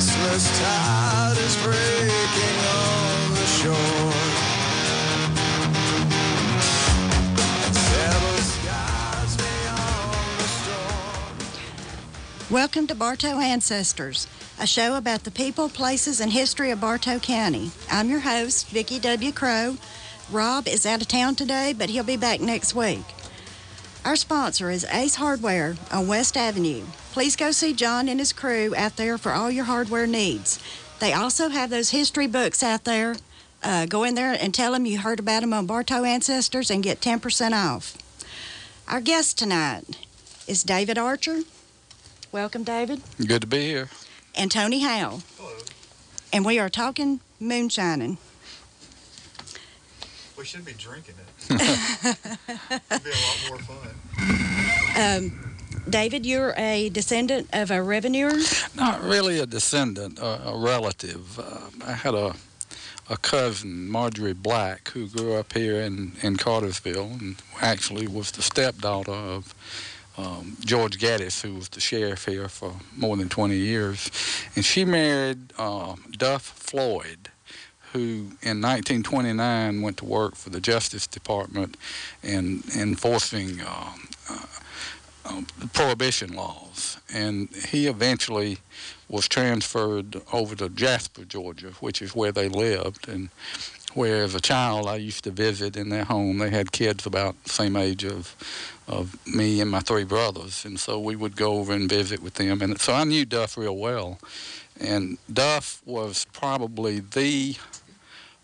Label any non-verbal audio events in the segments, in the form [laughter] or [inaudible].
restless tide is breaking on the shore. Welcome to Bartow Ancestors, a show about the people, places, and history of Bartow County. I'm your host, Vicki W. Crow. Rob is out of town today, but he'll be back next week. Our sponsor is Ace Hardware on West Avenue. Please go see John and his crew out there for all your hardware needs. They also have those history books out there. Uh, go in there and tell them you heard about them on Bartow Ancestors and get 10% off. Our guest tonight is David Archer. Welcome, David. Good to be here. And Tony Howell. Hello. And we are talking moonshining. We should be drinking it. [laughs] It'd be a lot more fun. Um, David, you're a descendant of a revenuer. Not really a descendant, a, a relative. Uh, I had a a cousin, Marjorie Black, who grew up here in, in Cartersville and actually was the stepdaughter of um, George Gaddis, who was the sheriff here for more than 20 years. And she married uh, Duff Floyd, who in 1929 went to work for the Justice Department in enforcing uh, uh, prohibition laws. And he eventually was transferred over to Jasper, Georgia, which is where they lived. And where as a child I used to visit in their home. They had kids about the same age of of me and my three brothers, and so we would go over and visit with them. And so I knew Duff real well. And Duff was probably the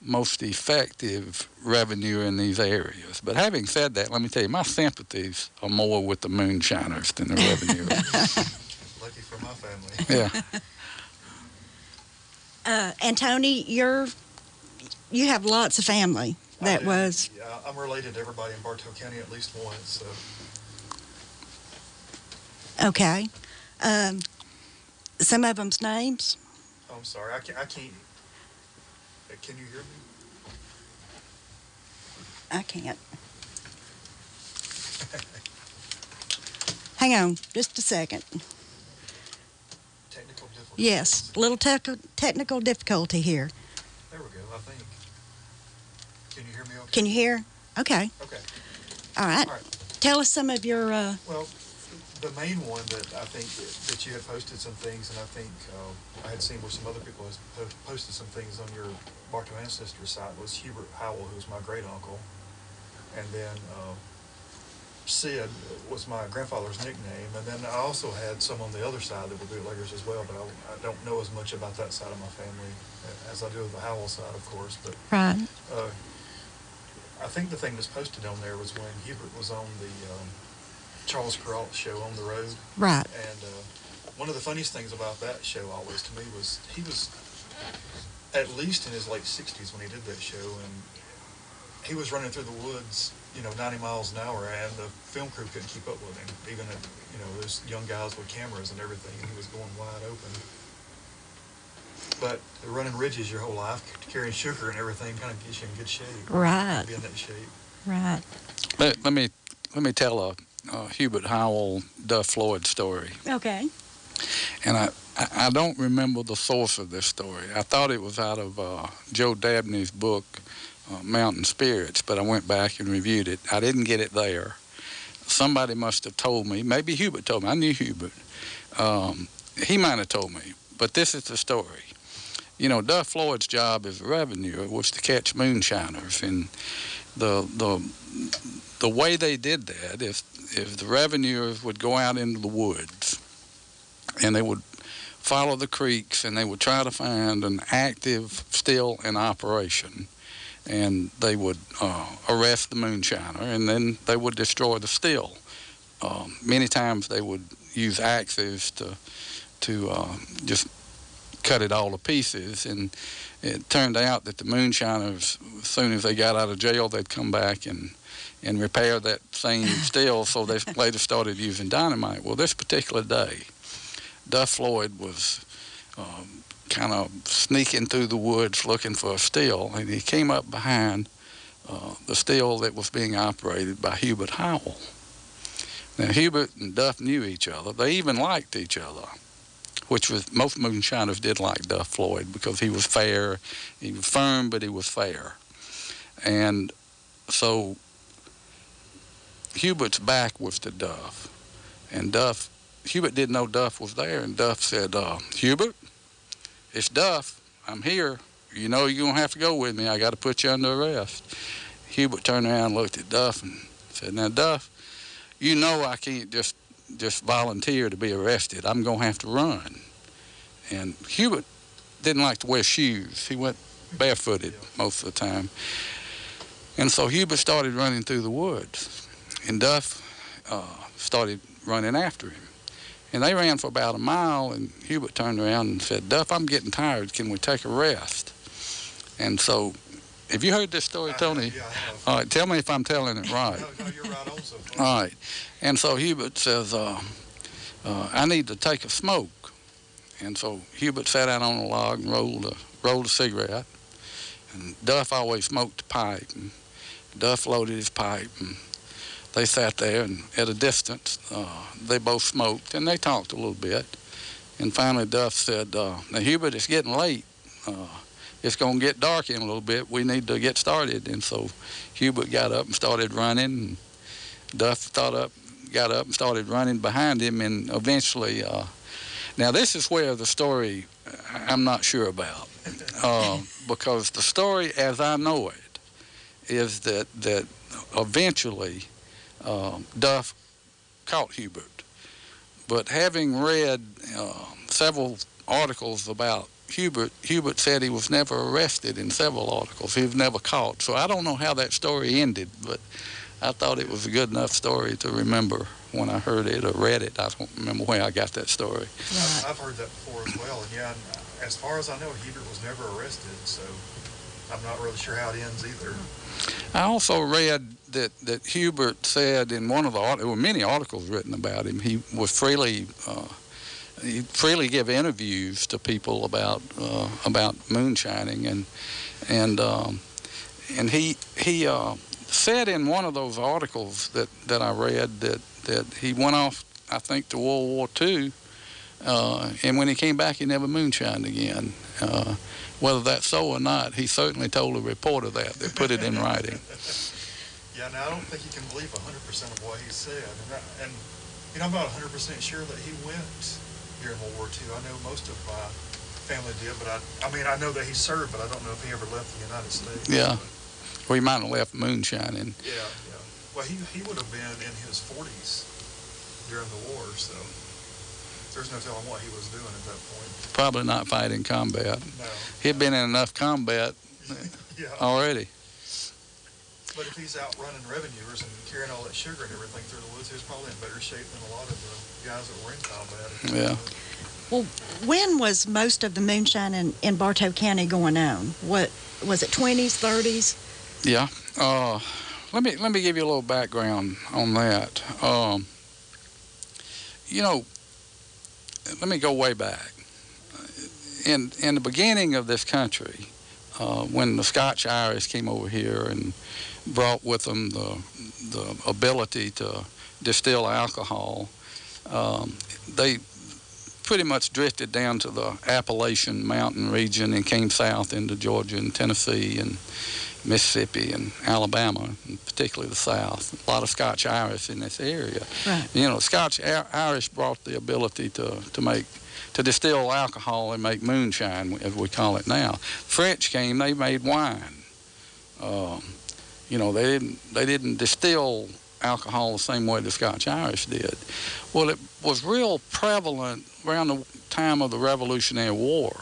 most effective revenue in these areas. But having said that, let me tell you, my sympathies are more with the moonshiners than the revenue. [laughs] Lucky for my family. yeah. [laughs] Uh, and Tony, you're you have lots of family. That was Yeah, I'm related to everybody in Bartow County at least once. So okay. Um, some of them's names. I'm sorry. I can't. I can't. Uh, Can you hear me? I can't. Hang on, just a second. Technical difficulty. Yes, a little tech technical difficulty here. There we go. I think. Can you hear me? Okay. Can you hear? Okay. Okay. All right. All right. Tell us some of your. Uh, Well, the main one that I think that, that you had posted some things, and I think uh, I had seen where some other people has po- posted some things on your Bartow Ancestry site was Hubert Howell, who was my great uncle, and then uh, Sid was my grandfather's nickname, and then I also had some on the other side that were bootleggers as well, but I, I don't know as much about that side of my family as I do of the Howell side, of course, but right. uh, I think the thing that's posted on there was when Hubert was on the um, Charles Kuralt show on the road. Right. And uh, one of the funniest things about that show always to me was he was at least in his late 60s when he did that show, and he was running through the woods, you know, 90 miles an hour, and the film crew couldn't keep up with him. Even at, you know, those young guys with cameras and everything, and he was going wide open. But running ridges your whole life, carrying sugar and everything, kind of gets you in good shape. Right. Be in that shape. Right. Let, let me let me tell a, a Hubert Howell Duff Floyd story. Okay. And I, I, I don't remember the source of this story. I thought it was out of uh, Joe Dabney's book, uh, Mountain Spirits, but I went back and reviewed it. I didn't get it there. Somebody must have told me. Maybe Hubert told me. I knew Hubert. Um, he might have told me. But this is the story. You know, Duff Floyd's job as a revenue was to catch moonshiners, and the the the way they did that, if if the revenue would go out into the woods and they would follow the creeks and they would try to find an active still in operation and they would uh, arrest the moonshiner and then they would destroy the still. Um, many times they would use axes to to uh, just cut it all to pieces and it turned out that the moonshiners as soon as they got out of jail they'd come back and and repair that same [laughs] still so they later started using dynamite. Well this particular day Duff Floyd was um, kind of sneaking through the woods looking for a still, and he came up behind uh, the still that was being operated by Hubert Howell. Now, Hubert and Duff knew each other. They even liked each other. which was most moonshiners did like Duff Floyd because he was fair. He was firm, but he was fair. And so Hubert's back was to Duff, and Duff Hubert didn't know Duff was there, and Duff said, uh, "Hubert, it's Duff. I'm here. You know you're gonna have to go with me. I got to put you under arrest." Hubert turned around, and looked at Duff, and said, "Now, Duff, you know I can't just just volunteer to be arrested. I'm gonna have to run." And Hubert didn't like to wear shoes. He went barefooted most of the time. And so Hubert started running through the woods, and Duff uh, started running after him. And they ran for about a mile, and Hubert turned around and said, Duff, I'm getting tired. Can we take a rest? And so, have you heard this story, Tony? Yeah, All right, tell me if I'm telling it right. No, no, you're right on so far. All right. And so Hubert says, uh, uh, I need to take a smoke. And so Hubert sat out on a log and rolled a, rolled a cigarette. And Duff always smoked a pipe. And Duff loaded his pipe. And they sat there, and at a distance, uh, they both smoked. And they talked a little bit. And finally, Duff said, uh, Now, Hubert, it's getting late. Uh, it's going to get dark in a little bit. We need to get started. And so Hubert got up and started running. And Duff thought up, got up and started running behind him, and eventually, uh, now this is where the story I'm not sure about, uh, [laughs] because the story as I know it is that that eventually um, Duff caught Hubert, but having read uh, several articles about Hubert, Hubert said he was never arrested in several articles. He was never caught. So I don't know how that story ended, but I thought it was a good enough story to remember when I heard it or read it. I don't remember where I got that story. I've, I've heard that before as well, and yeah, uh, as far as I know, Hubert was never arrested, so I'm not really sure how it ends either. I also read that, that Hubert said in one of the there were many articles written about him. He was freely uh, he freely give interviews to people about uh, about moonshining and and um, and he he uh, said in one of those articles that, that I read that that he went off I think to World War II uh, and when he came back he never moonshined again. Whether that's so or not, he certainly told a reporter that. They put it in [laughs] writing. Yeah, now I don't think you can believe 100% of what he said, and, I, and you know, I'm not 100% sure that he went during World War II. I know most of my family did, but I, I mean, I know that he served, but I don't know if he ever left the United States. Yeah. Well, he might have left moonshining. Yeah, yeah. Well, he, he would have been in his 40s during the war, so there's no telling what he was doing at that point. Probably not fighting combat. No. He'd been in enough combat [laughs] Yeah. already. But if he's out running revenuers and carrying all that sugar and everything through the woods, he was probably in better shape than a lot of the guys that were in combat. Yeah. Well, when was most of the moonshine in, in Bartow County going on? What was it, 20s, 30s? Yeah. Uh, let me let me give you a little background on that. Um, you know, let me go way back. In in the beginning of this country, uh, when the Scotch Irish came over here and brought with them the the ability to distill alcohol, um, they pretty much drifted down to the Appalachian Mountain region and came south into Georgia and Tennessee and Mississippi and Alabama, and particularly the South. A lot of Scotch Irish in this area. Right. You know, Scotch Irish brought the ability to, to make to distill alcohol and make moonshine, as we call it now. French came; they made wine. Um, you know, they didn't they didn't distill alcohol the same way the Scotch Irish did. Well, it was real prevalent around the time of the Revolutionary War,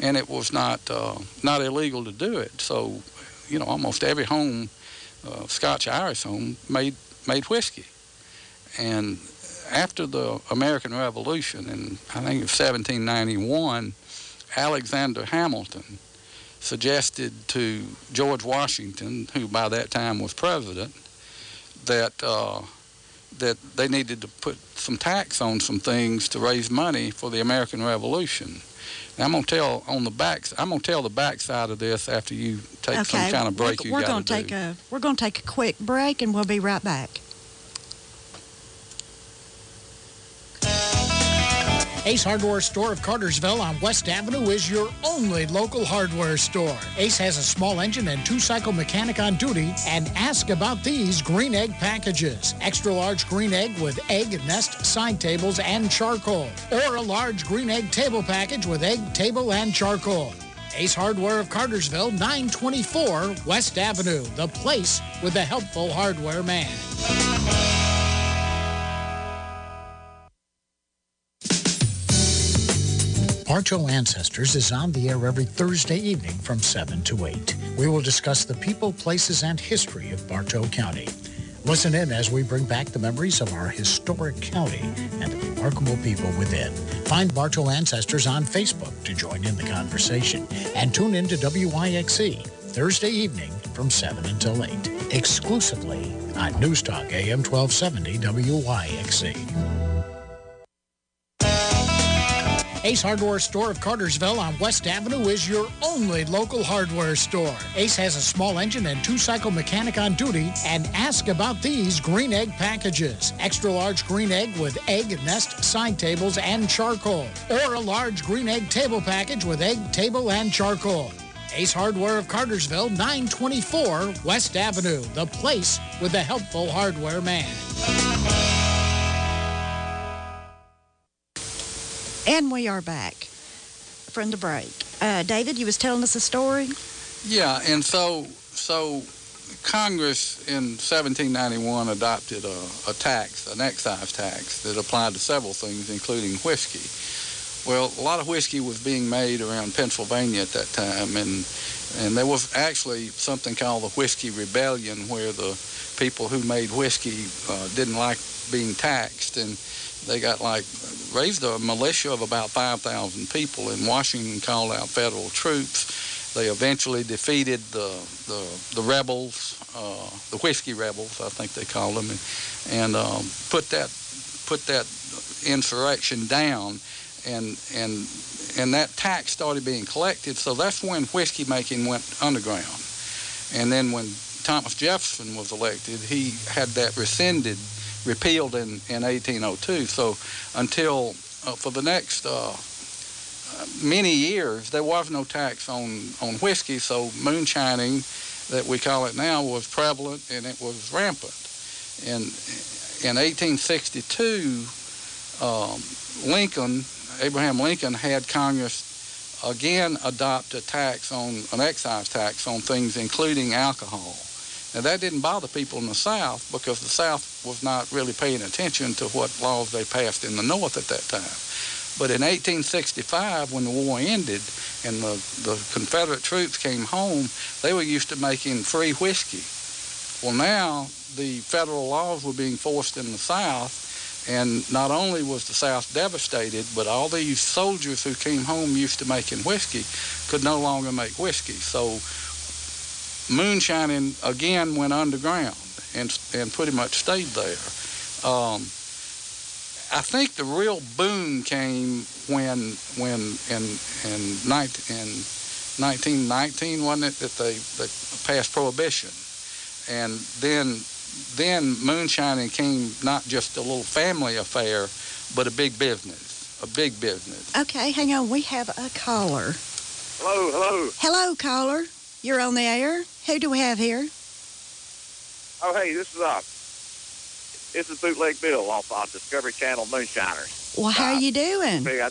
and it was not uh, not illegal to do it. So, you know, almost every home, uh, Scotch Irish home, made made whiskey. And after the American Revolution, in I think it was 1791, Alexander Hamilton suggested to George Washington, who by that time was president, that uh, that they needed to put some tax on some things to raise money for the American Revolution. And I'm gonna tell on the back. I'm gonna tell the back side of this after you take some kind of break we're, we're gonna do. take a we're gonna take a quick break and we'll be right back. Ace Hardware Store of Cartersville on West Avenue is your only local hardware store. Ace has a small engine and two cycle mechanic on duty. And ask about these green egg packages extra large green egg with egg, nest, side tables, and charcoal. Or a large green egg table package with egg, table, and charcoal. Ace Hardware of Cartersville, 924 West Avenue, the place with the helpful hardware man. Bartow Ancestors is on the air every Thursday evening from 7 to 8. We will discuss the people, places, and history of Bartow County. Listen in as we bring back the memories of our historic county and the remarkable people within. Find Bartow Ancestors on Facebook to join in the conversation and tune in to WYXC Thursday evening from 7 until 8, exclusively on Newstalk AM 1270 WYXC. Ace Hardware Store of Cartersville on West Avenue is your only local hardware store. Ace has a small engine and two cycle mechanic on duty. And ask about these green egg packages extra large green egg with egg, nest, side tables, and charcoal. Or a large green egg table package with egg, table, and charcoal. Ace Hardware of Cartersville, 924 West Avenue, the place with the helpful hardware man. And we are back from the break. Uh, David, you was telling us a story? Yeah, and so, so Congress in 1791 adopted a, a tax, an excise tax, that applied to several things, including whiskey. Well, a lot of whiskey was being made around Pennsylvania at that time, and and there was actually something called the Whiskey Rebellion, where the people who made whiskey uh, didn't like being taxed, and they got like raised a militia of about 5,000 people, and Washington called out federal troops. They eventually defeated the the, the rebels, uh, the whiskey rebels, I think they called them, and, and um, put that put that insurrection down, and and and that tax started being collected. So that's when whiskey making went underground, and then when Thomas Jefferson was elected, he had that rescinded repealed in, in 1802. So until uh, for the next uh, many years, there was no tax on, on whiskey. So moonshining, that we call it now, was prevalent and it was rampant. And in 1862, um, Lincoln, Abraham Lincoln, had Congress again adopt a tax on an excise tax on things including alcohol. Now, that didn't bother people in the South because the South was not really paying attention to what laws they passed in the North at that time. But in 1865, when the war ended and the, the Confederate troops came home, they were used to making free whiskey. Well, now the federal laws were being forced in the South, and not only was the South devastated, but all these soldiers who came home used to making whiskey could no longer make whiskey. So moonshining again went underground and and pretty much stayed there. Um, I think the real boom came when when in in, 19, in 1919 wasn't it that they, they passed prohibition, and then then moonshining came not just a little family affair, but a big business, a big business. Okay, hang on. We have a caller. Hello, hello. Hello, caller. You're on the air. Who do we have here? Oh, hey, this is uh, this is Bootleg Bill off uh, Discovery Channel Moonshiners. Well, how Uh, you doing? I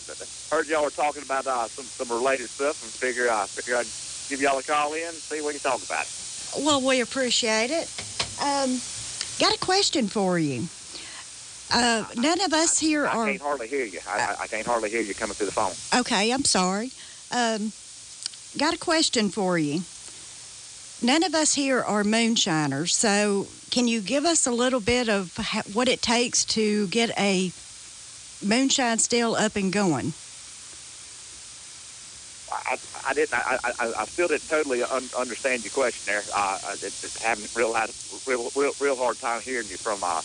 heard y'all were talking about uh, some some related stuff, and figure I figure I'd give y'all a call in and see what you talk about. Well, we appreciate it. Um, got a question for you. Uh, none of us here I are. I can't hardly hear you. I, I, I can't hardly hear you coming through the phone. Okay, I'm sorry. Um, got a question for you. None of us here are moonshiners, so can you give us a little bit of what it takes to get a moonshine still up and going? I, I, I didn't. I, I, I still didn't totally un, understand your question there. Uh, I just, just having real, had real, real, real hard time hearing you from uh,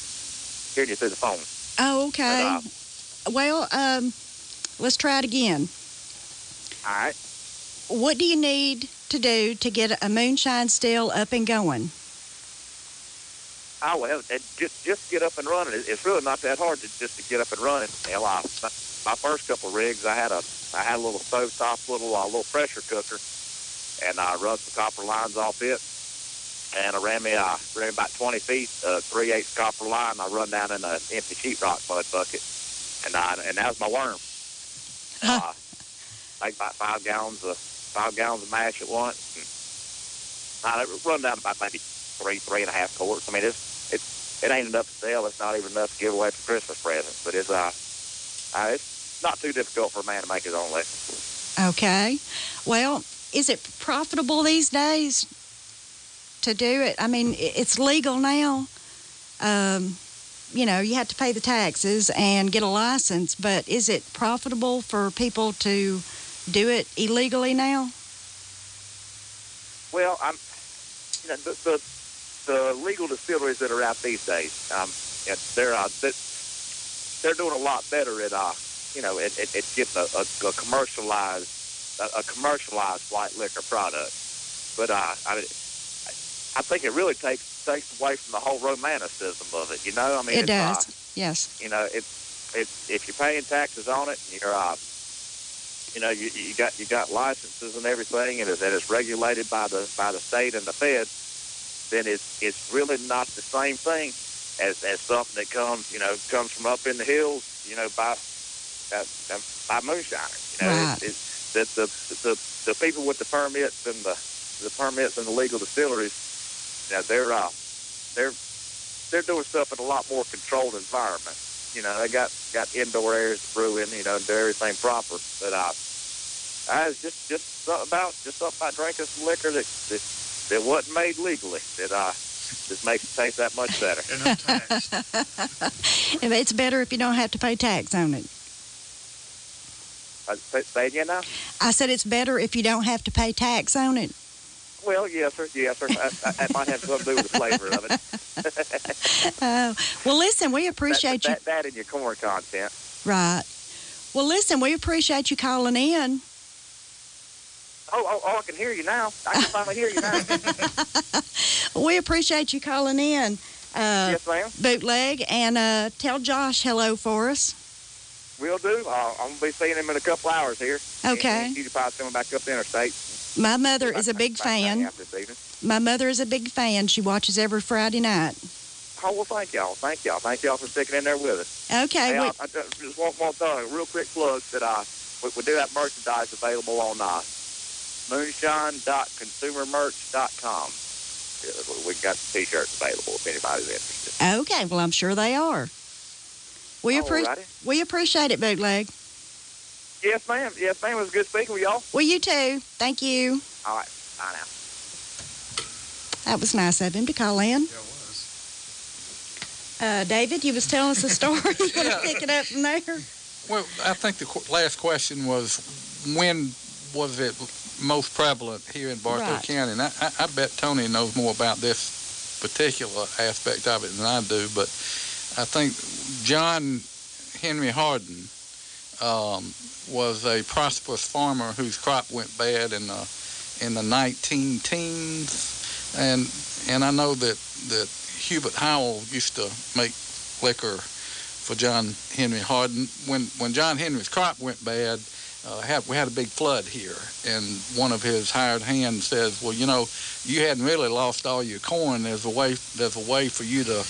hearing you through the phone. Oh, okay. But, uh, Well, um, let's try it again. all right. What do you need to do to get a moonshine still up and going? Oh well, just just get up and running. It's really not that hard to just to get up and running. Hell, I, my, first couple of rigs, I had a I had a little stovetop, little uh, little pressure cooker, and I run the copper lines off it. And I ran me uh, ran about 20 feet, uh, three eighths copper line. I run down in an empty sheetrock mud bucket, and I and that was my worm. uh, like about five gallons of five gallons of mash at once. And I run down about maybe three, three and a half quarts. I mean, it's it's it ain't enough to sell. It's not even enough to give away for Christmas presents. But it's uh, uh it's not too difficult for a man to make his own living. Okay. Well, is it profitable these days to do it? I mean, it's legal now. Um, you know, you have to pay the taxes and get a license, but is it profitable for people to do it illegally now? Well, I'm, you know, the the, the legal distilleries that are out these days, um, they're uh, they- they're doing a lot better at uh, you know, at, at, at getting a, a, a commercialized a, a commercialized white liquor product. But uh, I, I think it really takes takes away from the whole romanticism of it. You know, I mean, it uh, does. yes. you know, it's it's if you're paying taxes on it, and you're uh, you know, you, you got you got licenses and everything, and it's, and it's regulated by the by the state and the Fed, then it's it's really not the same thing as as something that comes you know comes from up in the hills, you know, by uh, by moonshiners. You know, Right. it's, it's that the, the the people with the permits and the the permits and the legal distilleries, you know, they're uh, they're they're doing stuff in a lot more controlled environment. You know, they got got indoor areas to brew in, you know, and do everything proper. But uh, I was just just something about just something about drinking some liquor that that, that wasn't made legally that uh just makes it taste that much better. [laughs] [laughs] And untaxed. It's better if you don't have to pay tax on it. Uh, say, say again now? I said it's better if you don't have to pay tax on it. Well, yes, sir. Yes, sir. I, I, that might have something to do with the flavor of it. [laughs] Uh, well, listen, we That, appreciate that, that and your corn content. you. Right. Well, listen, we appreciate you calling in. Oh, oh, oh, I can hear you now. I can finally hear you now. [laughs] We appreciate you calling in, uh, yes, ma'am. bootleg, and uh, tell Josh hello for us. We'll do. Uh, I'm going to be seeing him in a couple hours here. Okay. He, he's probably coming back up the interstate. My mother is a big fan. After this evening. My mother is a big fan. She watches every Friday night. Oh, well, thank y'all. Thank y'all. Thank y'all for sticking in there with us. Okay. Hey, we- I, I just want one thing, real quick plug that uh, we, we do have merchandise available on uh, moonshine.consumermerch.com. We've got t-shirts available if anybody's interested. okay. Well, I'm sure they are. We, appre- we appreciate it, bootleg. Yes, ma'am. Yes, ma'am. It was good speaking with y'all. Well, you too. Thank you. All right. Bye now. That was nice of him to call in. Yeah, it was. Uh, David, you was telling us a story. [laughs] you want to Yeah. pick it up from there? Well, I think the qu- last question was when was it most prevalent here in Bartow Right. County? And I, I, I bet Tony knows more about this particular aspect of it than I do, but I think John Henry Harden um, was a prosperous farmer whose crop went bad in the in the 19 teens, and and I know that that Hubert Howell used to make liquor for John Henry Harden. When when John Henry's crop went bad, uh, had, we had a big flood here, and one of his hired hands says, "Well, you know, you hadn't really lost all your corn. There's a way. There's a way for you to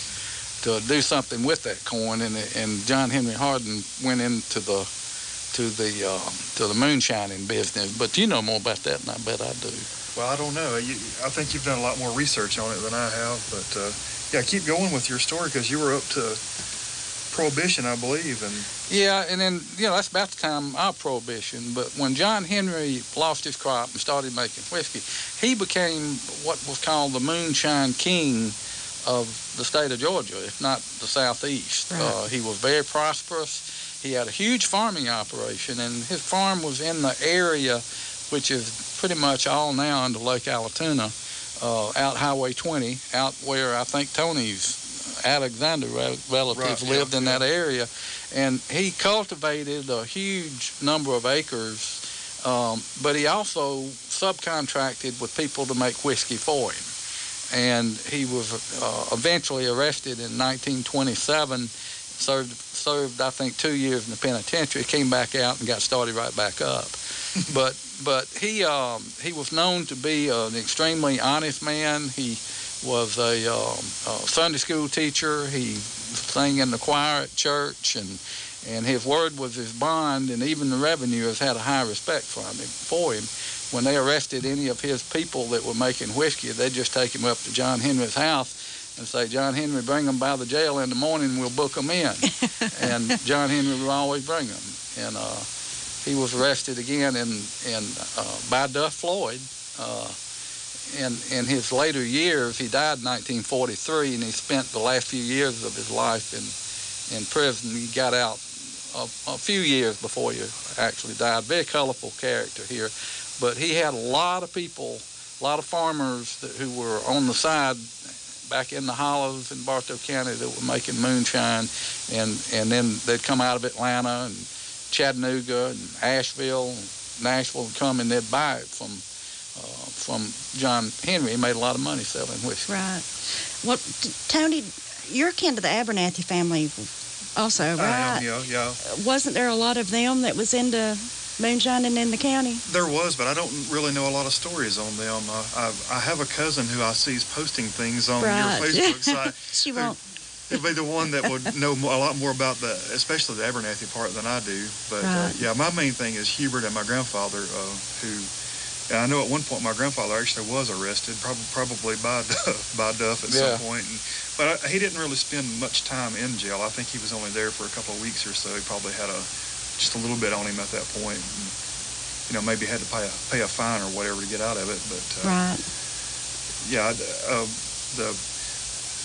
to do something with that corn." And and John Henry Harden went into the to the um, to the moonshining business. But you know more about that than I bet I do. Well, I don't know. You, I think you've done a lot more research on it than I have. But uh, yeah, keep going with your story because you were up to prohibition, I believe, and Yeah, and then you know that's about the time of prohibition. But when John Henry lost his crop and started making whiskey, he became what was called the moonshine king of the state of Georgia, if not the southeast. Right. Uh, he was very prosperous. He had a huge farming operation, and his farm was in the area, which is pretty much all now under Lake Allatoona, uh, out Highway 20, out where I think Tony's Alexander rel- relatives Right, yeah, lived in yeah. that area, and he cultivated a huge number of acres. Um, but he also subcontracted with people to make whiskey for him. And he was uh, eventually arrested in 1927. Served, served, I think, two years in the penitentiary. Came back out and got started right back up. [laughs] but but he um, he was known to be an extremely honest man. He was a, um, a Sunday school teacher. He sang in the choir at church, and and his word was his bond. And even the revenue has had a high respect for him. For him, when they arrested any of his people that were making whiskey, they'd just take him up to John Henry's house and say, John Henry, bring them by the jail in the morning, and we'll book them in. [laughs] and John Henry would always bring them. And uh, he was arrested again in, in, uh, by Duff Floyd. Uh, in, in his later years, he died in 1943, and he spent the last few years of his life in, in prison. He got out a, a few years before he actually died. Very colorful character here. But he had a lot of people, a lot of farmers that, who were on the side back in the hollows in Bartow County that were making moonshine, and and then they'd come out of Atlanta and Chattanooga and Asheville, and Nashville, and come and they'd buy it from uh, from John Henry. He made a lot of money selling whiskey. Right. Well, Tony, you're kin to the Abernathy family, also, right? I am, yeah, yeah. Wasn't there a lot of them that was into moonshining in the county? There was, but I don't really know a lot of stories on them. Uh, I, I have a cousin who I see is posting things on Right. your Facebook site. [laughs] She who- won't. He'd be the one that would know a lot more about the, especially the Abernathy part than I do. But uh, yeah, my main thing is Hubert and my grandfather, uh, who, and I know at one point my grandfather actually was arrested, probably probably by [laughs] Duff, by Duff at Yeah. some point. And, but I, he didn't really spend much time in jail. I think he was only there for a couple of weeks or so. He probably had a just a little bit on him at that point. And, you know, maybe had to pay a pay a fine or whatever to get out of it. But uh, Right. yeah, uh, the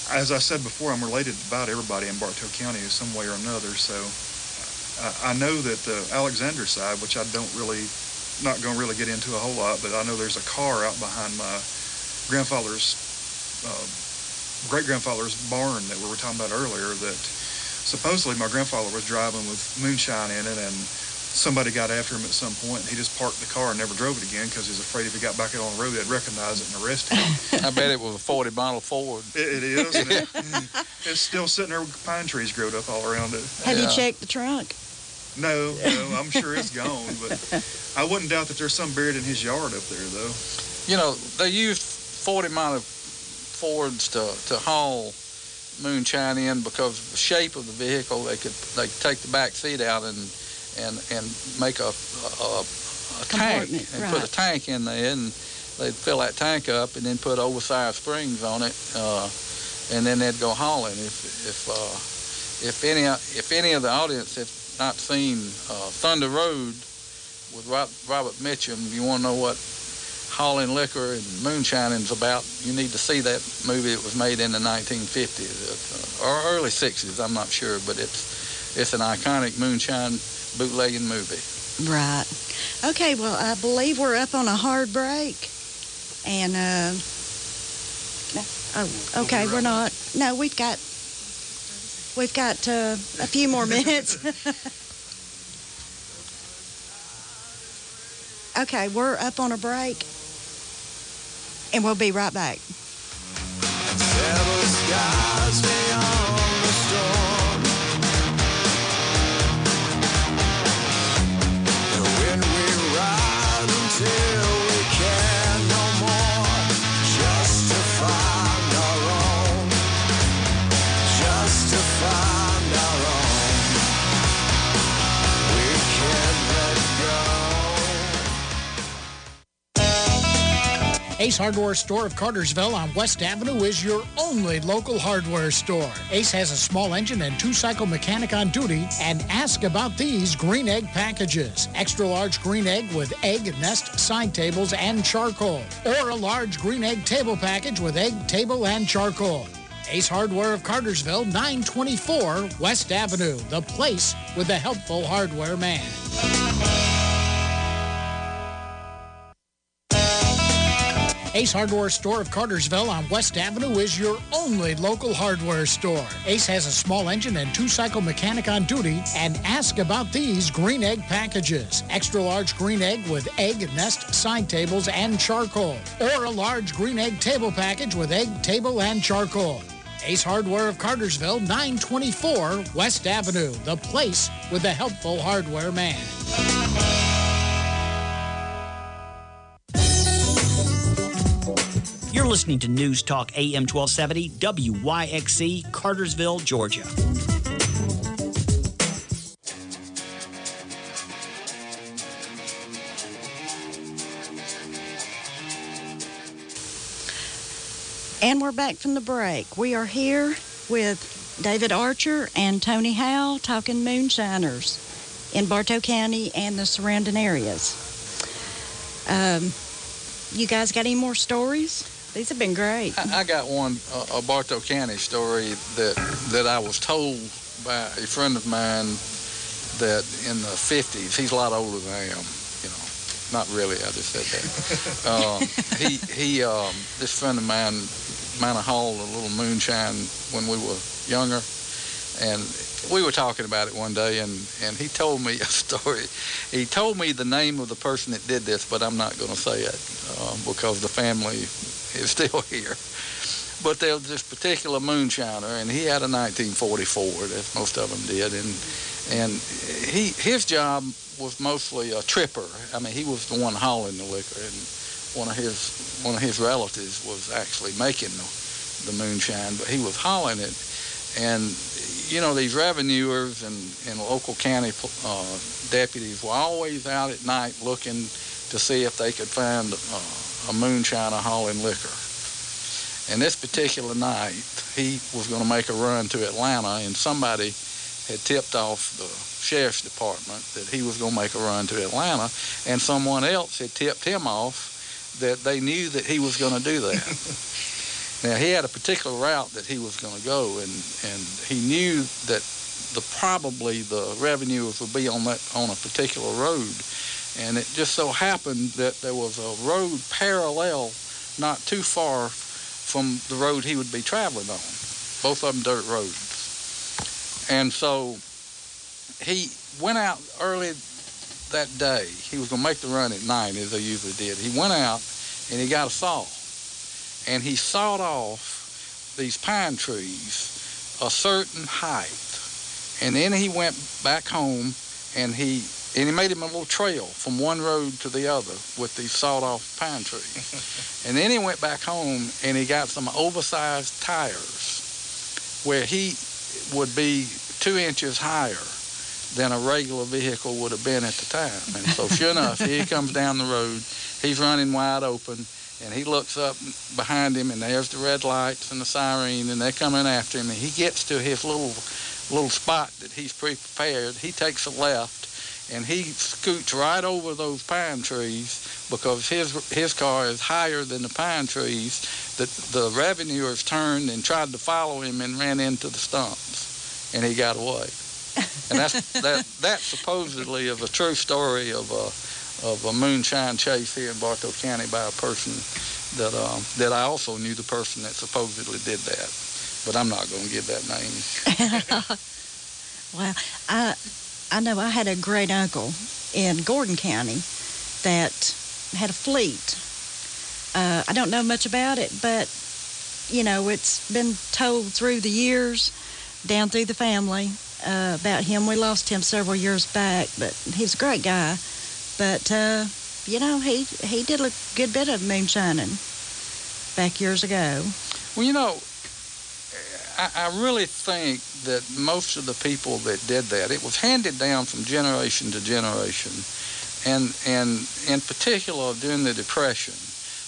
as I said before, I'm related to about everybody in Bartow County in some way or another. So I, I know that the Alexander side, which I don't really, not going to really get into a whole lot, but I know there's a car out behind my grandfather's, uh, great grandfather's barn that we were talking about earlier. That supposedly my grandfather was driving with moonshine in it, and somebody got after him at some point. And he just parked the car and never drove it again because he was afraid if he got back out on the road, they'd recognize it and arrest him. [laughs] I bet it was a 40 model Ford. It, it is. It, mm. it's still sitting there with pine trees growed up all around it. Have you Yeah. checked the trunk? No, no, I'm sure it's gone, but I wouldn't doubt that there's some buried in his yard up there, though. You know, they used 40 model Fords to, to haul moonshine in because of the shape of the vehicle. They could they could take the back seat out and and and make a a, a tank and put a tank in there and they'd fill that tank up and then put oversized springs on it uh, and then they'd go hauling. If if uh, if any if any of the audience have not seen uh, Thunder Road with Rob, Robert Mitchum, you want to know what hauling liquor and moonshining's about, you need to see that movie. It was made in the 1950s uh, or early 60s. I'm not sure, but it's it's an iconic moonshine bootlegging movie. Right. Okay, well, I believe we're up on a hard break. And, uh, oh, okay, we're not. No, we've got, we've got uh, a few more [laughs] minutes. [laughs] okay, we're up on a break. And we'll be right back. Ace Hardware Store of Cartersville on West Avenue is your only local hardware store. Ace has a small engine and two cycle mechanic on duty. And ask about these green egg packages extra large green egg with egg, nest, side tables, and charcoal. Or a large green egg table package with egg, table, and charcoal. Ace Hardware of Cartersville, 924 West Avenue, the place with the helpful hardware man. Ace Hardware Store of Cartersville on West Avenue is your only local hardware store. Ace has a small engine and two cycle mechanic on duty. And ask about these green egg packages extra large green egg with egg, nest, side tables, and charcoal. Or a large green egg table package with egg, table, and charcoal. Ace Hardware of Cartersville, 924 West Avenue, the place with the helpful hardware man. You're listening to News Talk AM 1270 WYXC, Cartersville, Georgia. And we're back from the break. We are here with David Archer and Tony Howell talking moonshiners in Bartow County and the surrounding areas. Um, you guys got any more stories? These have been great. I, I got one, uh, a Bartow County story that that I was told by a friend of mine that in the 50s, he's a lot older than I am, you know. Not really, I just said that. [laughs] um, he, he um, this friend of mine have hauled a little moonshine when we were younger. And we were talking about it one day, and, and he told me [laughs] a story. He told me the name of the person that did this, but I'm not going to say it uh, because the family [laughs] is still here. But there was this particular moonshiner, and he had a 1944, as most of them did, and and he his job was mostly a tripper. I mean, he was the one hauling the liquor, and one of his one of his relatives was actually making the, the moonshine, but he was hauling it, and you know these revenuers and, and local county uh, deputies were always out at night looking to see if they could find uh, a moonshine, moonshiner hauling liquor. And this particular night, he was going to make a run to Atlanta, and somebody had tipped off the sheriff's department that he was going to make a run to Atlanta, and someone else had tipped him off that they knew that he was going to do that. [laughs] now he had a particular route that he was going to go, and and he knew that the probably the revenues would be on that on a particular road, and it just so happened that there was a road parallel, not too far from the road he would be traveling on, both of them dirt roads. And so he went out early that day. He was going to make the run at night, as they usually did. He went out and he got a saw. And he sawed off these pine trees a certain height. And then he went back home and he and he made him a little trail from one road to the other with these sawed off pine trees. [laughs] and then he went back home and he got some oversized tires where he would be two inches higher than a regular vehicle would have been at the time. And so sure enough, he [laughs] comes down the road. He's running wide open and he looks up behind him and there's the red lights and the siren and they're coming after him and he gets to his little little spot that he's pre-prepared. He takes a left and he scoots right over those pine trees because his his car is higher than the pine trees. The the revenuers turned and tried to follow him and ran into the stumps, and he got away. and that's [laughs] that that supposedly is a true story of a of a moonshine chase here in Bartow County by a person that um, that I also knew the person that supposedly did that, but I'm not going to give that name. [laughs] well, I I know I had a great uncle in Gordon County that had a fleet. Uh, I don't know much about it, but you know, it's been told through the years, down through the family, uh, about him. We lost him several years back, but he's a great guy. But uh, you know, he he did a good bit of moonshining back years ago. Well, you know, I, I really think that most of the people that did that, it was handed down from generation to generation, and and in particular during the Depression,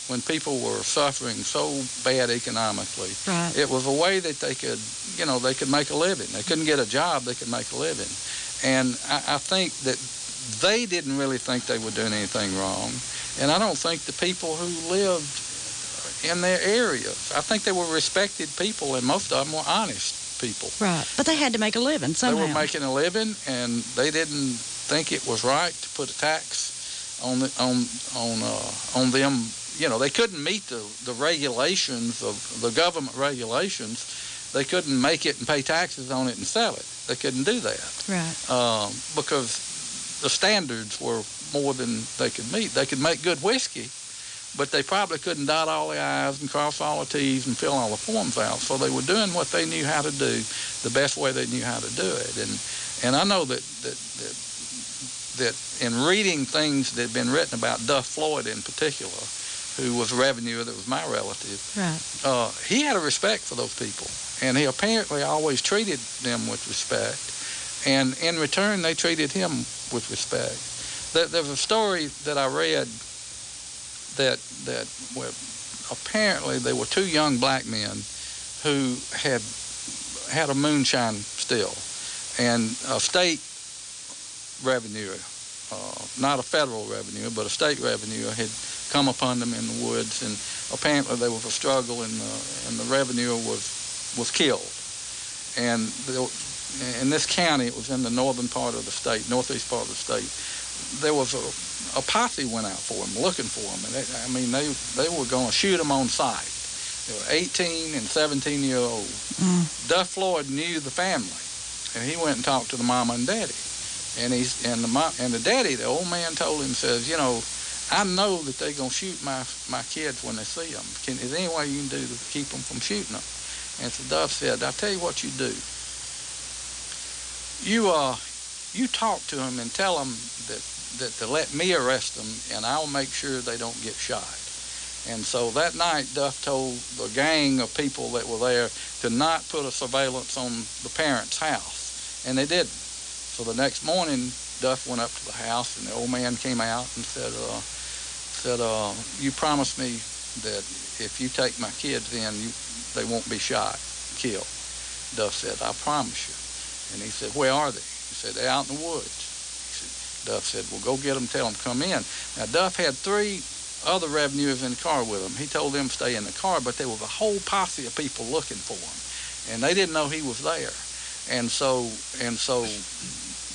when people were suffering so bad economically, Right. it was a way that they could, you know, they could make a living. They couldn't get a job, they could make a living, and I, I think that they didn't really think they were doing anything wrong, and I don't think the people who lived in their areas, I think they were respected people, and most of them were honest people. Right. But they had to make a living somehow. They were making a living, and they didn't think it was right to put a tax on the, on on uh, on them you know, they couldn't meet the, the regulations of the government regulations. They couldn't make it and pay taxes on it and sell it. They couldn't do that Right. um, because the standards were more than they could meet. They could make good whiskey, but they probably couldn't dot all the I's and cross all the T's and fill all the forms out. So they were doing what they knew how to do, the best way they knew how to do it. And and I know that that that, that in reading things that had been written about Duff Floyd in particular, who was a revenue that was my relative, Right. uh, he had a respect for those people, and he apparently always treated them with respect. And in return, they treated him with respect. There, there was a story that I read that that apparently there were two young black men who had had a moonshine still, and a state revenue, uh, not a federal revenue, but a state revenue had come upon them in the woods, and apparently there was a struggle, and the, and the revenue was was killed. And the, in this county, it was in the northern part of the state, northeast part of the state. There was a, a posse went out for him, looking for him, and they, I mean they they were going to shoot him on sight. They were 18 and 17 year old. Duff Floyd knew the family, and he went and talked to the mama and daddy. And he's and the mom and the daddy, the old man told him says, you know, I know that they're gonna shoot my my kids when they see them. Can is there any way you can do to keep them from shooting them? And so Duff said, I'll tell you what you do. You uh, you talk to them and tell them that that to let me arrest them, and I'll make sure they don't get shot. And so that night, Duff told the gang of people that were there to not put a surveillance on the parents' house, and they didn't. So the next morning, Duff went up to the house, and the old man came out and said, uh, "said uh, You promised me that if you take my kids in, you, they won't be shot, killed." Duff said, "I promise you." And he said, "Where are they?" Said, "They're out in the woods." He said, Duff said, "Well, go get them. Tell them come in." Now Duff had three other revenuers in the car with him. He told them stay in the car, but there was a whole posse of people looking for him, and they didn't know he was there. And so, and so,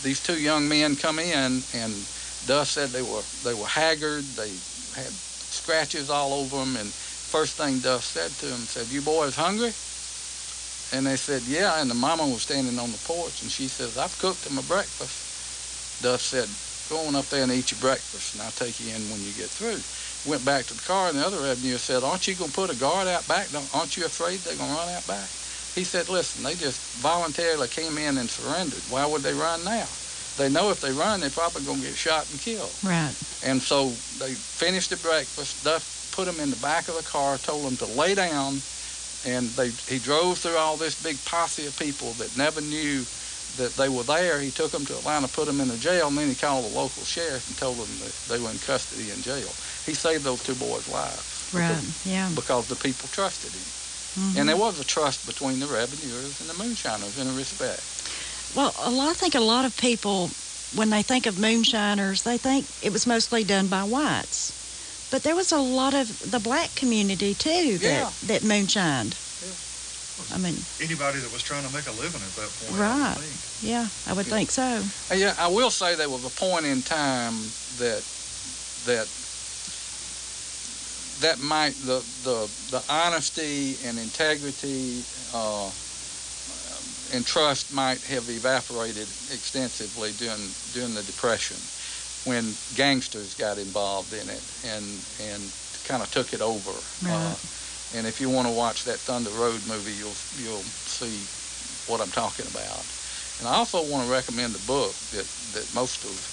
these two young men come in, and Duff said they were they were haggard. They had scratches all over them, and first thing Duff said to them said, "You boys hungry?" And they said, "Yeah." And the mama was standing on the porch, and she says, "I've cooked them a breakfast." Duff said, "Go on up there and eat your breakfast, and I'll take you in when you get through." Went back to the car, and the other revenue said, "Aren't you gonna put a guard out back? Don't, aren't you afraid they're gonna run out back?" He said, "Listen, they just voluntarily came in and surrendered. Why would they run now? They know if they run, they're probably gonna get shot and killed." Right. And so they finished the breakfast. Duff put them in the back of the car, told them to lay down, and they he drove through all this big posse of people that never knew that they were there. He took them to Atlanta, put them in the jail, and then he called the local sheriff and told them that they were in custody in jail. He saved those two boys' lives Right. because, Yeah. because the people trusted him. Mhm. And there was a trust between the revenuers and the moonshiners in a respect. Well, a lot, I think a lot of people, when they think of moonshiners, they think it was mostly done by whites. But there was a lot of the black community too that, Yeah. that moonshined. I mean, Anybody that was trying to make a living at that point, I Right. would think. yeah, I would think so. Yeah, I will say there was a point in time that that that might the the, the honesty and integrity uh, and trust might have evaporated extensively during during the depression when gangsters got involved in it and and kind of took it over. Uh, and if you want to watch that Thunder Road movie, you'll you'll see what I'm talking about. And I also want to recommend a book that, that most of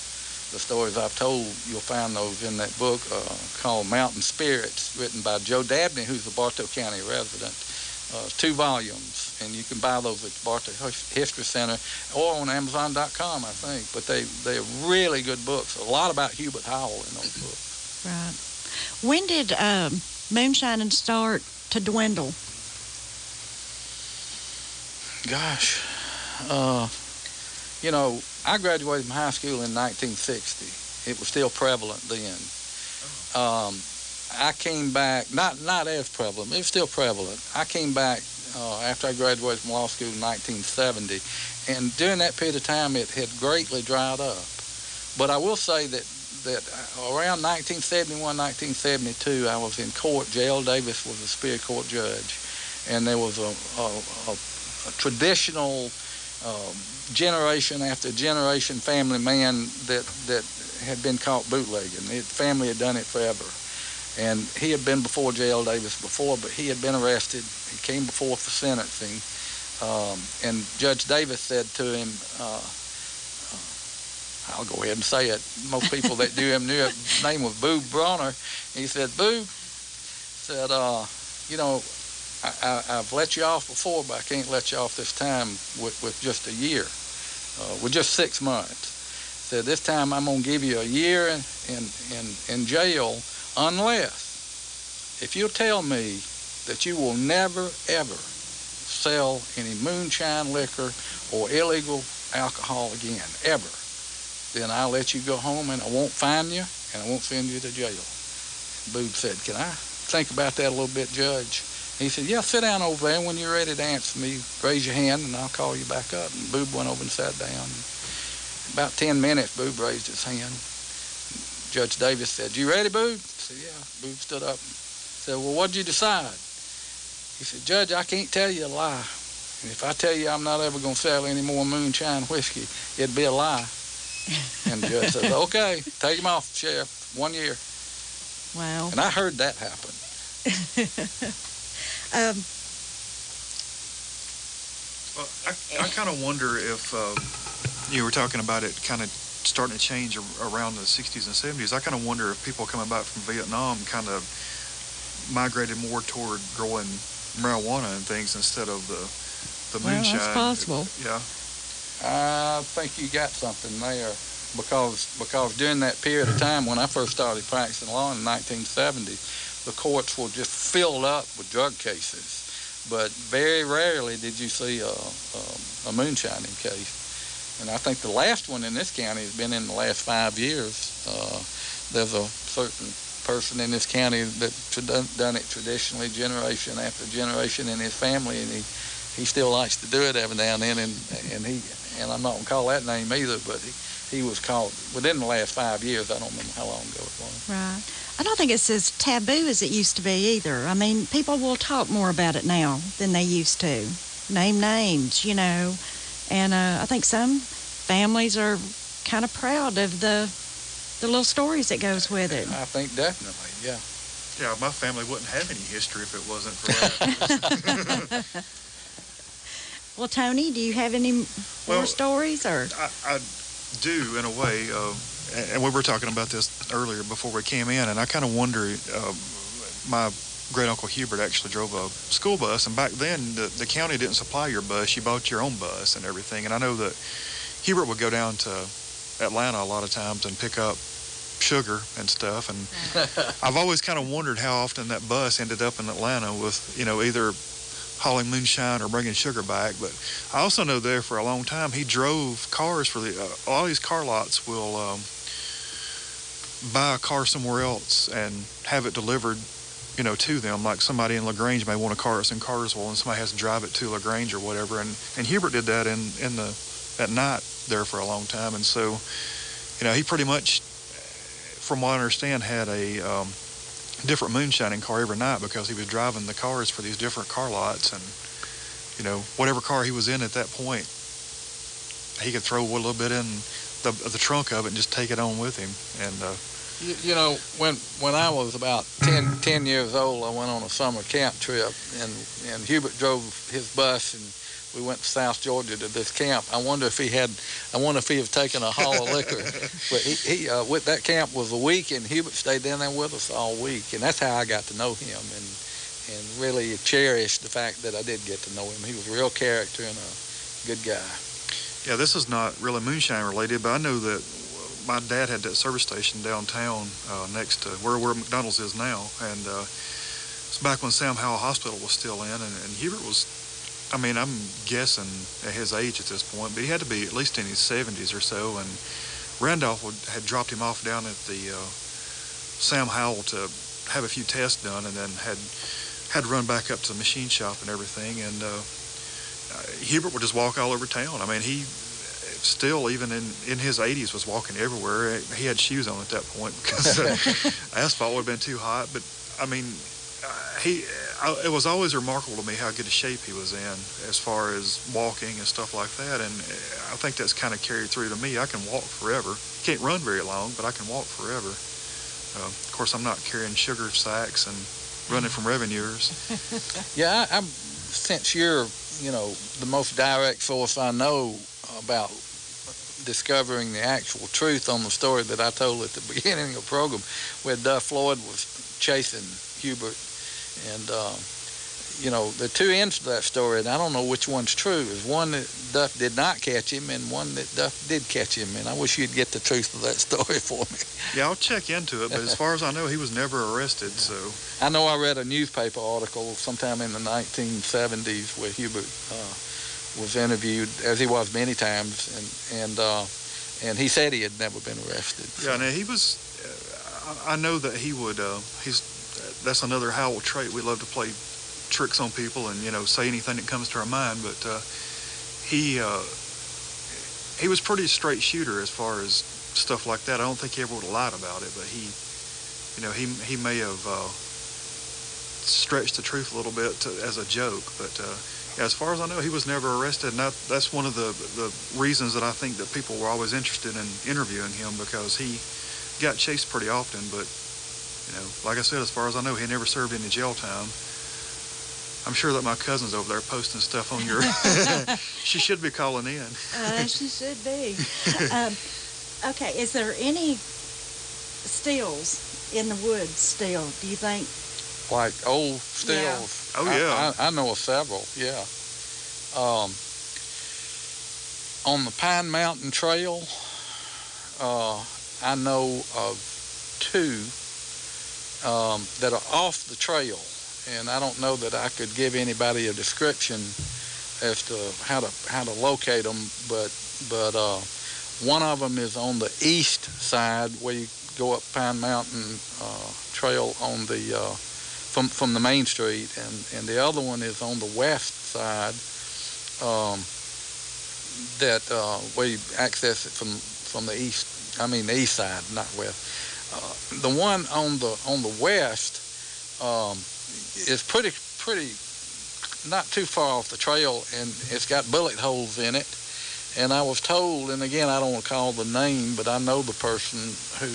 the stories I've told, you'll find those in that book uh, called Mountain Spirits, written by Joe Dabney, who's a Bartow County resident. Uh, two volumes, and you can buy those at the Bartow History Center or on Amazon.com, I think. But they, they're really good books. A lot about Hubert Howell in those books. Right. When did um, moonshining start to dwindle? Gosh, uh, you know, I graduated from high school in 1960. It was still prevalent then. Um, I came back, not not as prevalent, it's still prevalent. I came back uh, after I graduated from law school in 1970, and during that period of time, it had greatly dried up. But I will say that that around 1971, 1972, I was in court. J.L. Davis was a Superior Court judge, and there was a, a, a, a traditional um, generation after generation family man that that had been caught bootlegging. His family had done it forever. And he had been before J.L. Davis before, but he had been arrested. He came before for sentencing. Um, and Judge Davis said to him, uh, uh, I'll go ahead and say it. Most people that knew him knew his name was Boo Bronner. He said, Boo, said, uh, you know, I, I've let you off before, but I can't let you off this time with, with just a year, uh, with just six months. Said, this time I'm going to give you a year in, in, in jail unless, if you'll tell me that you will never, ever sell any moonshine liquor or illegal alcohol again, ever, then I'll let you go home and I won't fine you and I won't send you to jail. Boob said, Can I think about that a little bit, Judge? He said, Yeah, sit down over there. When you're ready to answer me, raise your hand and I'll call you back up. And Boob went over and sat down. About 10 minutes, Boob raised his hand. Judge Davis said, You ready, Boob? I said, Yeah. Boob stood up and said, Well, what'd you decide? He said, Judge, I can't tell you a lie. And if I tell you I'm not ever going to sell any more moonshine whiskey, it'd be a lie. and the judge said, [laughs] Okay, take him off, Sheriff. One year. Wow. And I heard that happen. [laughs] Um, Well, I, I kind of wonder if uh, you were talking about it kind of starting to change around the 60s and 70s. I kind of wonder if people coming back from Vietnam kind of migrated more toward growing marijuana and things instead of the the Well, moonshine. that's possible. Yeah. I think you got something there because because during that period of time when I first started practicing law in 1970, the courts were just filled up with drug cases, but very rarely did you see a, a, a moonshining case. And I think the last one in this county has been in the last five years. Uh, there's a certain person in this county done, done it traditionally, generation after generation in his family, and he he still likes to do it every now and then, and and he and I'm not gonna call that name either, but he, he was caught within the last five years. I don't remember how long ago it was. right. I don't think it's as taboo as it used to be either. I mean, people will talk more about it now than they used to. Name names, you know, and uh, I think some families are kind of proud of the the little stories that goes with it. I think definitely, yeah. Yeah, my family wouldn't have any history if it wasn't for that. [laughs] Well, Tony, do you have any m- more Well, stories or? I, I do in a way, uh, and- and we were talking about this earlier before we came in, and I kind of wonder. Uh, my great uncle Hubert actually drove a school bus, and back then the, the county didn't supply your bus; you bought your own bus and everything. And I know that Hubert would go down to Atlanta a lot of times and pick up sugar and stuff. And [laughs] I've always kind of wondered how often that bus ended up in Atlanta with you know either hauling moonshine or bringing sugar back. But I also know there for a long time he drove cars for the. Uh, a lot of these car lots will um, buy a car somewhere else and have it delivered, you know, to them. Like somebody in Lagrange may want a car that's in Carswell, and somebody has to drive it to Lagrange or whatever. And and Hubert did that in in the at night there for a long time. And so, you know, he pretty much, from what I understand, had a um, different moonshining car every night because he was driving the cars for these different car lots and you know whatever car he was in at that point he could throw a little bit in the the trunk of it and just take it on with him and uh, You, you know, when when I was about 10, 10 years old, I went on a summer camp trip, and and Hubert drove his bus, and we went to South Georgia to this camp. I wonder if he had, I wonder if he had taken a haul of liquor. [laughs] But he, he uh, with that camp was a week, and Hubert stayed down there with us all week, and that's how I got to know him, and and really cherished the fact that I did get to know him. He was a real character and a good guy. yeah this is not really moonshine related but I know that my dad had that service station downtown uh, next to where where McDonald's is now and uh, it's back when Sam Howell Hospital was still in and, and Hubert was I mean I'm guessing at his age at this point but he had to be at least in his 70s or so and Randolph would, had dropped him off down at the uh, Sam Howell to have a few tests done and then had had to run back up to the machine shop and everything and uh, uh, Hubert would just walk all over town. I mean, he still, even in, in his 80s, was walking everywhere. He had shoes on at that point because uh, [laughs] asphalt would have been too hot. But I mean, uh, he I, it was always remarkable to me how good a shape he was in as far as walking and stuff like that. And uh, I think that's kind of carried through to me. I can walk forever. Can't run very long, but I can walk forever. Uh, of course, I'm not carrying sugar sacks and running from revenuers. [laughs] Yeah, I, I'm, since you're, you know, the most direct source I know about discovering the actual truth on the story that I told at the [laughs] beginning of the program, where Duff Floyd was chasing Hubert, and uh, you know, the two ends to that story, and I don't know which one's true. Is one that Duff did not catch him, and one that Duff did catch him. And I wish you'd get the truth of that [laughs] story for me. Yeah, I'll check into it, but as far as I know, he was never arrested. So I know I read a newspaper article sometime in the 1970s where Hubert uh, was interviewed, as he was many times, and and uh, and he said he had never been arrested. yeah, now he was. Uh, I know that he would. Uh, he's. That's another Howell trait. We love to play tricks on people and you know say anything that comes to our mind. But uh, he he was pretty straight shooter as far as stuff like that. I don't think he ever would have lied about it, but he, you know, he he may have stretched the truth a little bit to, as a joke. But as far as I know, he was never arrested, and that, that's one of the the reasons that I think that people were always interested in interviewing him because he got chased pretty often. But you know, like I said, as far as I know, he never served any jail time. I'm sure that my cousin's over there posting stuff on your. [laughs] she should be calling in. Uh, she should be. Um, okay, is there any stills in the woods still? Do you think? Like old stills. Oh, I- yeah. I, I know of several. Yeah. Um, on the Pine Mountain Trail, uh, I know of two um, that are off the trail, and I don't know that I could give anybody a description as to how to how to locate them. But but uh, one of them is on the east side where you go up Pine Mountain uh, Trail on the uh, from from the main street, and and the other one is on the west side. Um, that uh, you access it from from the east. I mean the east side, not west. Uh, the one on the on the west um, is pretty pretty not too far off the trail, and it's got bullet holes in it. And I was told, and again I don't want to call the name, but I know the person who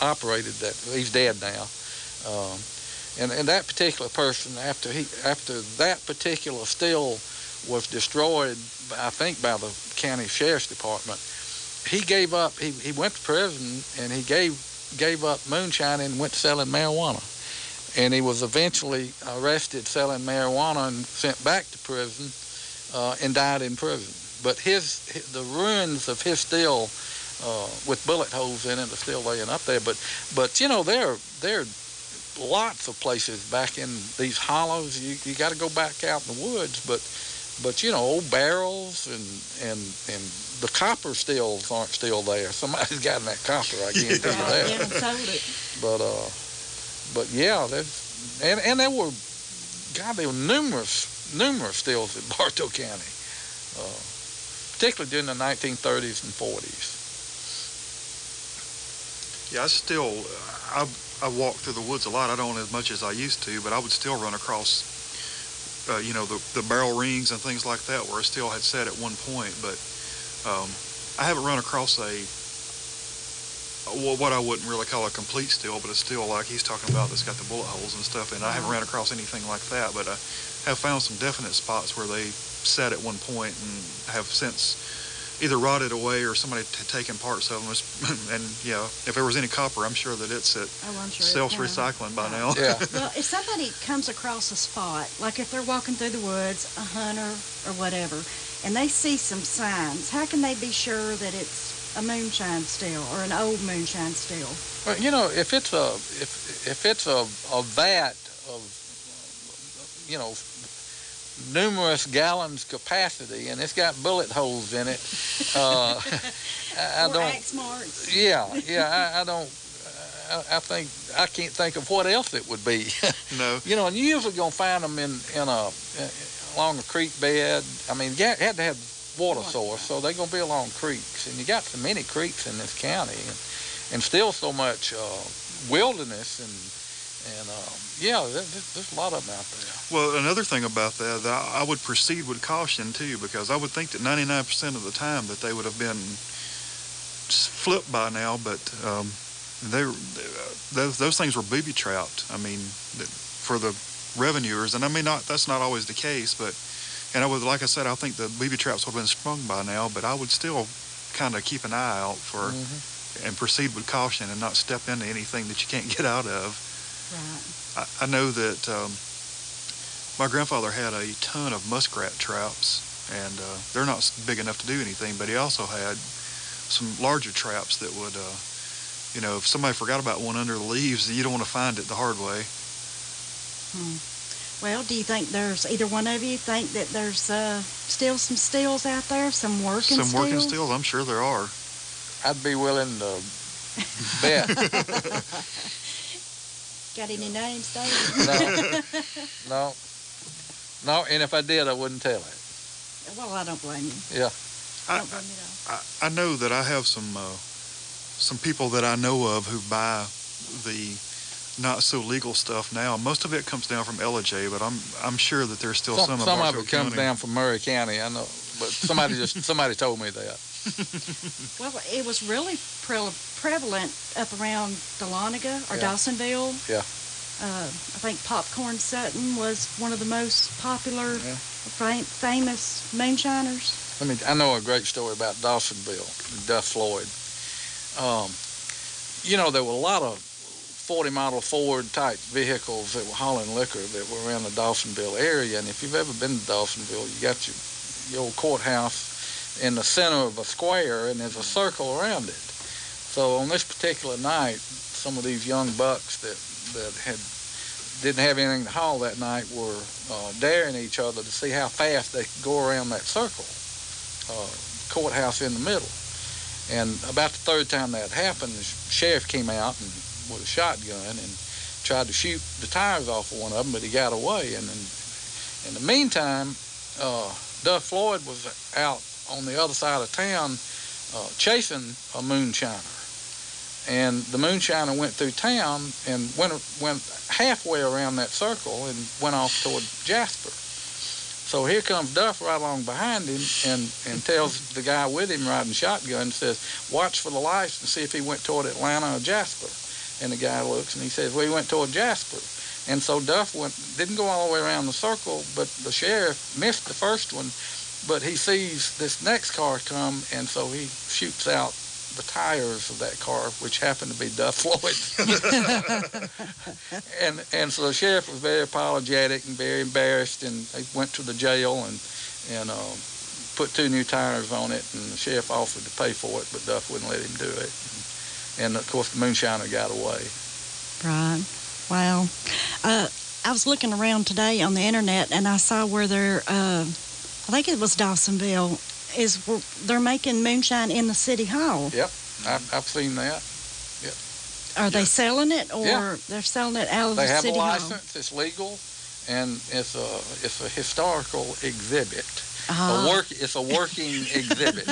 operated that. He's dead now. Um, and, and that particular person, after he after that particular still was destroyed, I think by the county sheriff's department, he gave up. He, he went to prison and he gave gave up moonshine and went selling marijuana. And he was eventually arrested selling marijuana and sent back to prison uh, and died in prison. But his, the ruins of his still uh, with bullet holes in it are still laying up there. But but you know there are lots of places back in these hollows. You you got to go back out in the woods, but but you know old barrels and and and the copper stills aren't still there. Somebody's [laughs] gotten that copper. I guarantee you [laughs] that. Yeah, and sold it. But uh, but yeah, there's and and there were, God, there were numerous numerous stills in [laughs] Bartow County, uh, particularly during the 1930s and 40s. Yeah, I still, I, I walk through the woods a lot. I don't as much as I used to, but I would still run across, uh, you know, the, the barrel rings and things like that where a still had set at one point. But um, I haven't run across a, what I wouldn't really call a complete still, but a still like he's talking about that's got the bullet holes and stuff. And I haven't ran across anything like that, but I have found some definite spots where they set at one point and have since either rotted away or somebody t- taken parts of them. [laughs] and yeah, if there was any copper, I'm sure that it's at Oh, sure. self recycling by now. Yeah. [laughs] Well, if somebody comes across a spot, like if they're walking through the woods, a hunter or whatever, and they see some signs, how can they be sure that it's a moonshine still or an old moonshine still? Well, you know, if it's a if if it's a, a vat of you know numerous gallons capacity and it's got bullet holes in it, uh, I, I don't. axe marks? Yeah, yeah, I, I don't. I, I think I can't think of what else it would be. [laughs] No. you know, and you're usually gonna find them in in a along a creek bed. I mean, you had to have water source, so they're going to be along creeks. And you got so many creeks in this county, and, and still so much uh, wilderness and and um, yeah, there, there's a lot of them out there. Well, another thing about that, that I would proceed with caution too, because I would think that 99% of the time that they would have been flipped by now, but um, they those those things were booby trapped. I mean, for the revenuers, and I mean not that's not always the case, but and I would like I said, I think the booby traps would have been sprung by now, but I would still kind of keep an eye out for Mm-hmm. and proceed with caution and not step into anything that you can't [laughs] get out of. Right. I, I know that um, my grandfather had a ton of muskrat traps, and uh, they're not big enough to do anything. But he also had some larger traps that would, uh, you know, if somebody forgot about one under the leaves, you don't want to find it the hard way. Well, do you think there's either one of you think that there's uh, still some steals out there, some working some steals? working stills, I'm sure there are. I'd be willing to bet. [laughs] [laughs] Got any names, David? no, [laughs] no, no. And if I did, I wouldn't tell it. well, I don't blame you. Yeah. I I, don't blame you at all. I, I know that I have some uh, some people that I know of who buy the not so legal stuff now. Most of it comes down from Ellijay, but I'm I'm sure that there's still some, some, some of Bartow it comes down from Murray County. I know, but somebody just [laughs] somebody told me that. Well, it was really pre- prevalent up around Dahlonega or Yeah. Dawsonville. Yeah. Uh, I think Popcorn Sutton was one of the most popular, Yeah. fam- famous moonshiners. Let me. I know a great story about Dawsonville, Duff Floyd. Um, you know, there were a lot of 40 model Ford type vehicles that were hauling liquor that were around the Dawsonville area. And if you've ever been to Dawsonville, you got your, your old courthouse in the center of a square, and there's a circle around it. So on this particular night, some of these young bucks that that had didn't have anything to haul that night were uh, daring each other to see how fast they could go around that circle uh, courthouse in the middle. And about the third time that happened, the sheriff came out and with a shotgun and tried to shoot the tires off of one of them, but he got away. And in, in the meantime, uh, Duff Floyd was out on the other side of town uh, chasing a moonshiner. And the moonshiner went through town and went went halfway around that circle and went off toward Jasper. So here comes Duff right along behind him and, and tells the guy with him riding shotgun, says, watch for the lights and see if he went toward Atlanta or Jasper. And the guy looks and he says, well, he went toward Jasper. And so Duff went, didn't go all the way around the circle, but the sheriff missed the first one, but he sees this next car come, and so he shoots out the tires of that car, which happened to be Duff Floyd. [laughs] and and so the sheriff was very apologetic and very embarrassed, and they went to the jail and and um, put two new tires on it, and the sheriff offered to pay for it, but Duff wouldn't let him do it. And, of course, the moonshiner got away. Right. Wow. Uh, I was looking around today on the internet and I saw where they're, uh, I think it was Dawsonville, is they're making moonshine in the city hall. Yep, I've, I've seen that. Are they selling it or Yeah. they're selling it out of They the have city a hall? license. It's legal, and it's a it's a historical exhibit. Ah. A work. It's a working [laughs] exhibit.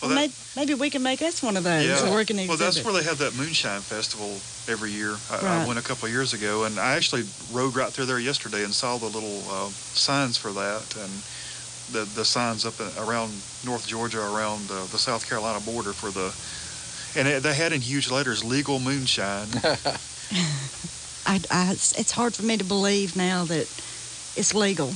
Well, that- maybe we can make us one of those. A working well, that's where they have that moonshine festival every year. I, I went a couple of years ago, and I actually rode right through there yesterday and saw the little uh, signs for that, and the the signs up around North Georgia, around uh, the South Carolina border for the, and it, they had in huge letters "legal moonshine." [laughs] [laughs] I, I, it's, it's hard for me to believe now that it's legal.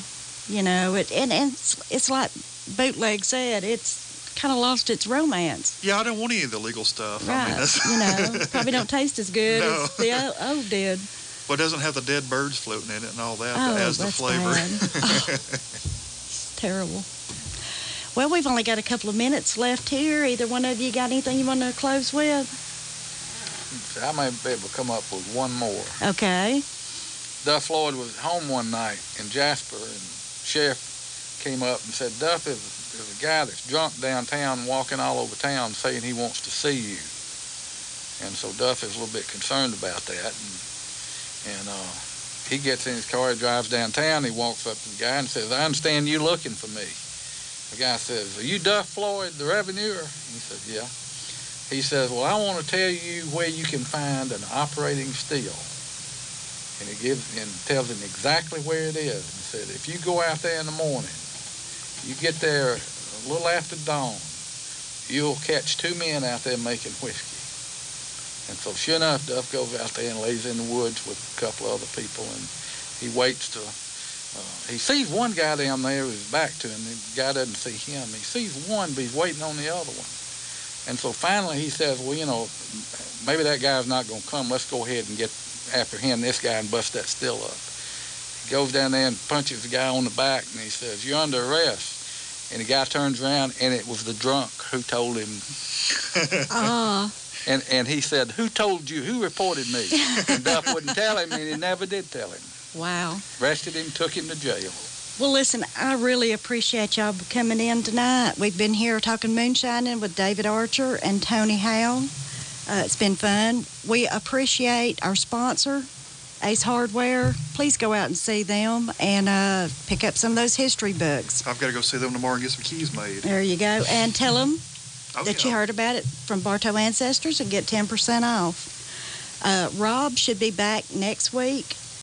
You know, it, and, and it's, it's like Bootleg said, it's kind of lost its romance. yeah, I don't want any of the legal stuff. I Right. mean, you know, [laughs] probably don't taste as good No. as the o- old did. well, it doesn't have the dead birds floating in it and all that Oh, that adds the that's flavor. Terrible. Well, we've only got a couple of minutes left here. Either one of you got anything you want to close with? I may be able to come up with one more. Okay. Duff Floyd was home one night in Jasper, and sheriff came up and said, Duff, there's, there's a guy that's drunk downtown, walking all over town, saying he wants to see you. And so Duff is a little bit concerned about that, and, and uh, he gets in his car, drives downtown, he walks up to the guy and says, I understand you looking for me. The guy says, Are you Duff Floyd, the revenuer? He says, Yeah. He says, Well, I want to tell you where you can find an operating still. And he gives and tells him exactly where it is. And said, If you go out there in the morning, you get there a little after dawn, you'll catch two men out there making whiskey. And so sure enough, Duff goes out there and lays in the woods with a couple of other people and he waits to uh, he sees one guy down there with his back to him. The guy doesn't see him. He sees one, but he's waiting on the other one. And so finally he says, well, you know, maybe that guy's not going to come. Let's go ahead and get apprehend this guy and bust that still up. He goes down there and punches the guy on the back, and he says, you're under arrest. And the guy turns around, and it was the drunk who told him. Ah, [laughs] And, and he said, who told you? Who reported me? [laughs] And Duff wouldn't tell him, and he never did tell him. wow. Arrested him, took him to jail. Well, listen, I really appreciate y'all coming in tonight. We've been here talking moonshining with David Archer and Tony Howell. Uh, it's been fun. We appreciate our sponsor, Ace Hardware. Please go out and see them and uh, pick up some of those history books. I've got to go see them tomorrow and get some keys made. There you go. And tell them Oh, that yeah. you heard about it from Bartow Ancestors and get 10% off. Uh, Rob should be back next week